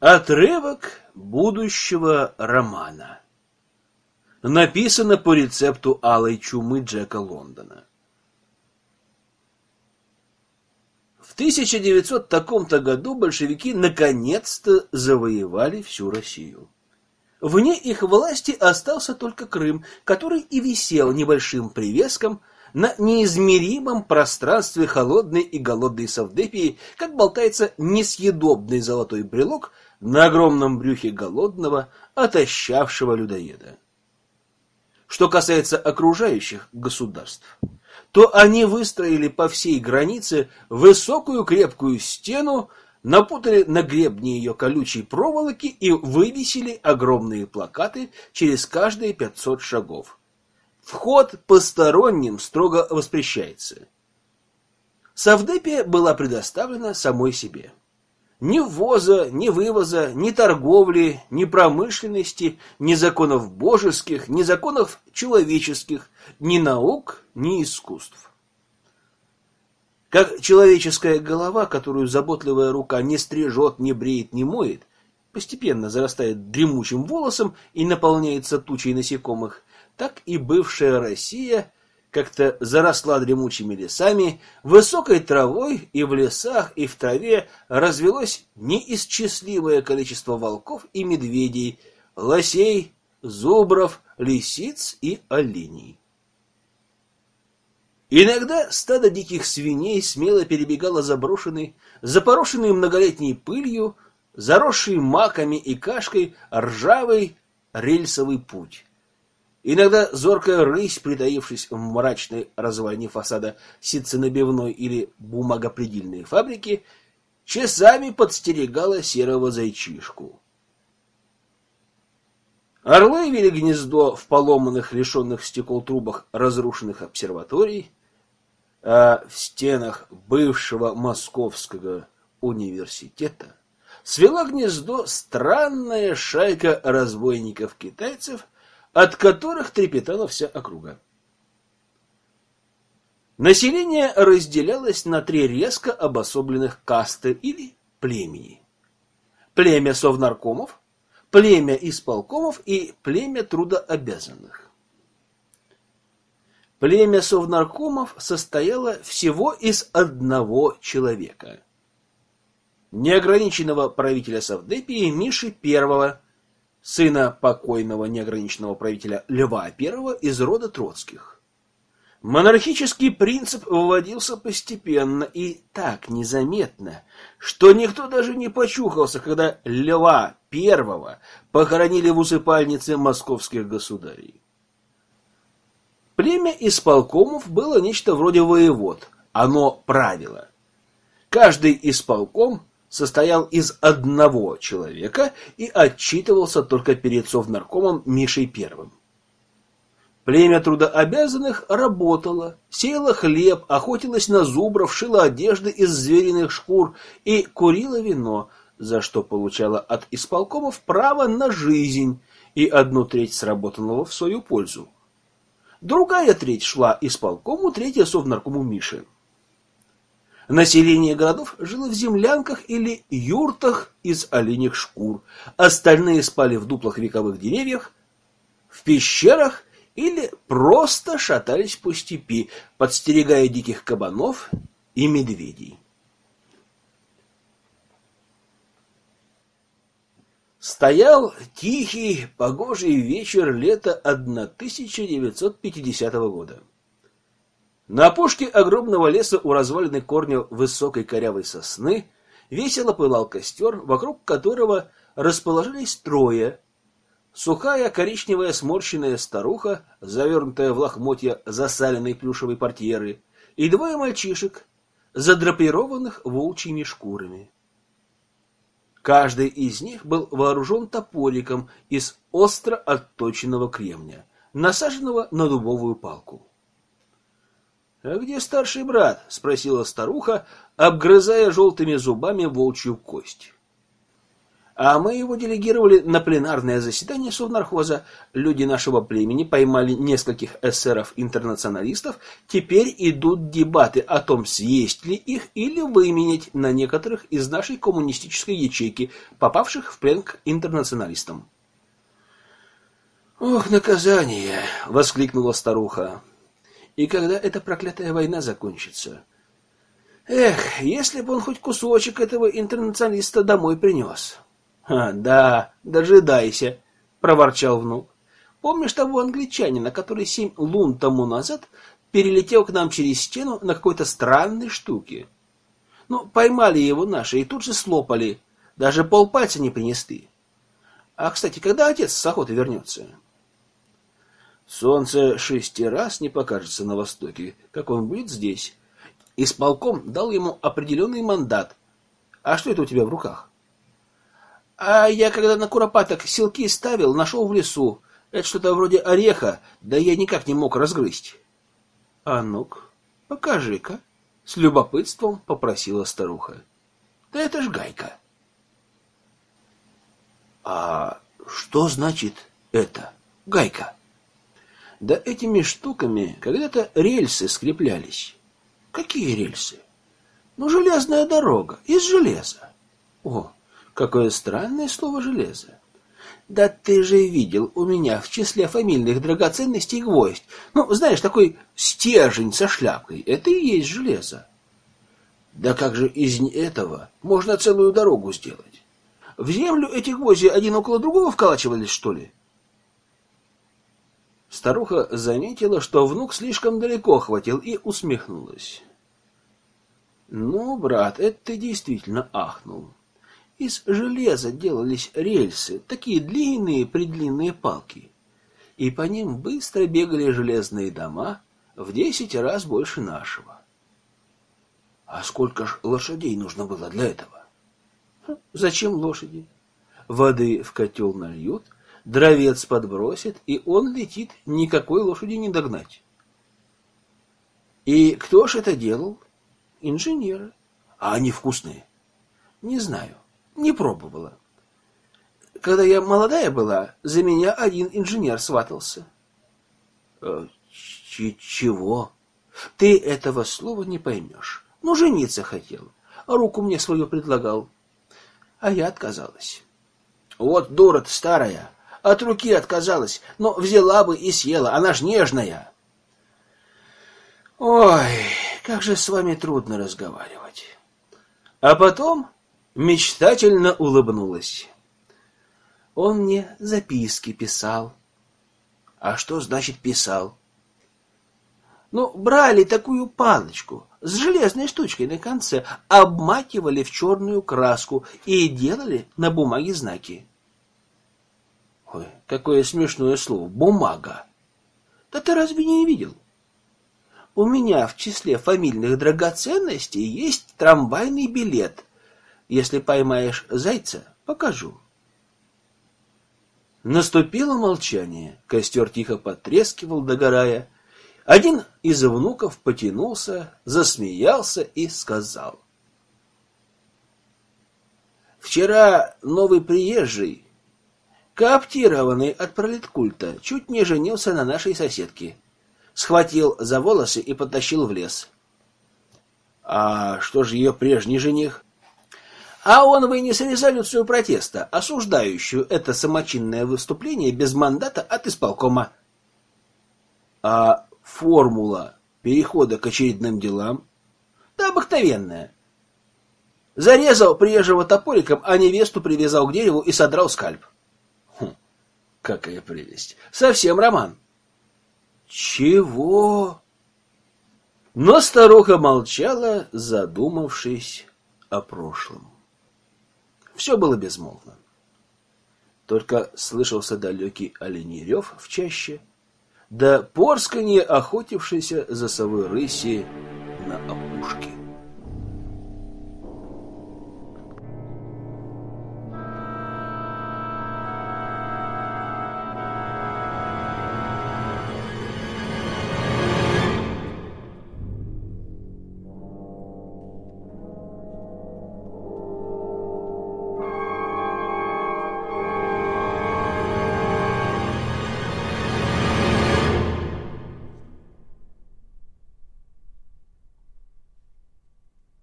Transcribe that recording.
Отрывок будущего романа. Написано по рецепту алой чумы Джека Лондона. В 1900 таком-то году большевики наконец-то завоевали всю Россию. Вне их власти остался только Крым, который и висел небольшим привеском на неизмеримом пространстве холодной и голодной Савдепии, как болтается несъедобный золотой брелок на огромном брюхе голодного, отощавшего людоеда. Что касается окружающих государств, то они выстроили по всей границе высокую крепкую стену, напутали на гребне ее колючей проволоки и вывесили огромные плакаты через каждые 500 шагов. Вход посторонним строго воспрещается. Савдепия была предоставлена самой себе. Ни ввоза, ни вывоза, ни торговли, ни промышленности, ни законов божеских, ни законов человеческих, ни наук, ни искусств. Как человеческая голова, которую заботливая рука не стрижет, не бреет, не моет, постепенно зарастает дремучим волосом и наполняется тучей насекомых, так и бывшая Россия как-то заросла дремучими лесами, высокой травой, и в лесах, и в траве развелось неисчислимое количество волков и медведей, лосей, зубров, лисиц и оленей. Иногда стадо диких свиней смело перебегало заброшенный, запорошенный многолетней пылью, заросший маками и кашкой ржавый рельсовый путь. Иногда зоркая рысь, притаившись в мрачной развалине фасада ситценабивной или бумагопредельной фабрики, часами подстерегала серого зайчишку. Орлы вели гнездо в поломанных, лишенных стекол трубах разрушенных обсерваторий, а в стенах бывшего Московского университета свела гнездо странная шайка разбойников-китайцев – от которых трепетала вся округа. Население разделялось на три резко обособленных касты или племени. Племя совнаркомов, племя исполкомов и племя трудообязанных. Племя совнаркомов состояло всего из одного человека. Неограниченного правителя Савдепии Миши Первого, сына покойного неограниченного правителя Льва I из рода Троцких. Монархический принцип вводился постепенно и так незаметно, что никто даже не почухался, когда Льва I похоронили в усыпальнице московских государей. Племя исполкомов было нечто вроде воевод, оно правило. Каждый исполком состоял из одного человека и отчитывался только перед совнаркомом Мишей Первым. Племя трудообязанных работало, сеяло хлеб, охотилось на зубров, шило одежды из звериных шкур и курило вино, за что получало от исполкомов право на жизнь и одну треть сработанного в свою пользу. Другая треть шла исполкому, третья совнаркому Миши. Население городов жило в землянках или юртах из оленьих шкур. Остальные спали в дуплах вековых деревьев, в пещерах или просто шатались по степи, подстерегая диких кабанов и медведей. Стоял тихий, погожий вечер лета 1950 года. На опушке огромного леса у развалины корня высокой корявой сосны весело пылал костер, вокруг которого расположились трое. Сухая коричневая сморщенная старуха, завернутая в лохмотья засаленной плюшевой портьеры, и двое мальчишек, задрапированных волчьими шкурами. Каждый из них был вооружен топориком из остро отточенного кремня, насаженного на дубовую палку. «А где старший брат?» — спросила старуха, обгрызая желтыми зубами волчью кость. а мы его делегировали на пленарное заседание Совнархоза. Люди нашего племени поймали нескольких эсеров-интернационалистов. Теперь идут дебаты о том, съесть ли их или выменять на некоторых из нашей коммунистической ячейки, попавших в плен к интернационалистам. «Ох, наказание!» — воскликнула старуха. «И когда эта проклятая война закончится?» Эх, если бы он хоть кусочек этого интернационалиста домой принес. «А, да, дожидайся», — проворчал внук. «Помнишь того англичанина, который семь лун тому назад перелетел к нам через стену на какой-то странной штуке? Ну, поймали его наши и тут же слопали, даже полпальца не принесли. А, кстати, когда отец с охоты вернется?» Солнце шести раз не покажется на востоке, как он будет здесь. Исполком дал ему определенный мандат. А что это у тебя в руках? А я когда на куропаток силки ставил, нашел в лесу. Это что-то вроде ореха, да я никак не мог разгрызть. А ну-ка, покажи-ка, с любопытством попросила старуха. Да это ж гайка. А что значит это? Гайка. Да этими штуками когда-то рельсы скреплялись. Какие рельсы? Ну, железная дорога, из железа. О, Какое странное слово «железо». Да ты же видел у меня в числе фамильных драгоценностей гвоздь. Ну, знаешь, такой стержень со шляпкой. Это и есть железо. Да как же из этого можно целую дорогу сделать? В землю эти гвозди один около другого вколачивались, что ли? Старуха заметила, что внук слишком далеко хватил и усмехнулась. Ну, брат, это ты действительно ахнул. Из железа делались рельсы, такие длинные-предлинные палки. И по ним быстро бегали железные дома в десять раз больше нашего. А сколько ж лошадей нужно было для этого? Хм, зачем лошади? Воды в котел нальют, дровец подбросит, и он летит, никакой лошади не догнать. И кто ж это делал? Инженеры. А они вкусные? Не знаю. Не пробовала. Когда я молодая была, за меня один инженер сватался. Э, Ч чего? Ты этого слова не поймешь. Ну, жениться хотел. А руку мне свою предлагал. А я отказалась. Вот дура старая. От руки отказалась, но взяла бы и съела. Она ж нежная. Ой, как же с вами трудно разговаривать. А потом мечтательно улыбнулась. Он мне записки писал. А что значит писал? Ну, брали такую палочку с железной штучкой на конце, обмакивали в черную краску и делали на бумаге знаки. Ой, какое смешное слово бумага. Да ты разве не видел? У меня в числе фамильных драгоценностей есть трамвайный билет если поймаешь зайца, покажу. Наступило молчание. Костер тихо потрескивал, догорая. Один из внуков потянулся, засмеялся и сказал. Вчера новый приезжий, кооптированный от пролеткульта, чуть не женился на нашей соседке. Схватил за волосы и потащил в лес. А что же ее прежний жених? А он вынес резолюцию протеста, осуждающую это самочинное выступление без мандата от исполкома. А формула перехода к очередным делам? Да обыкновенная. Зарезал приезжего топориком, а невесту привязал к дереву и содрал скальп. Какая прелесть. Совсем роман. Чего? Но старуха молчала, задумавшись о прошлом. Все было безмолвно. Только слышался далекий оленей рев в чаще, да порсканье охотившейся за совой рыси на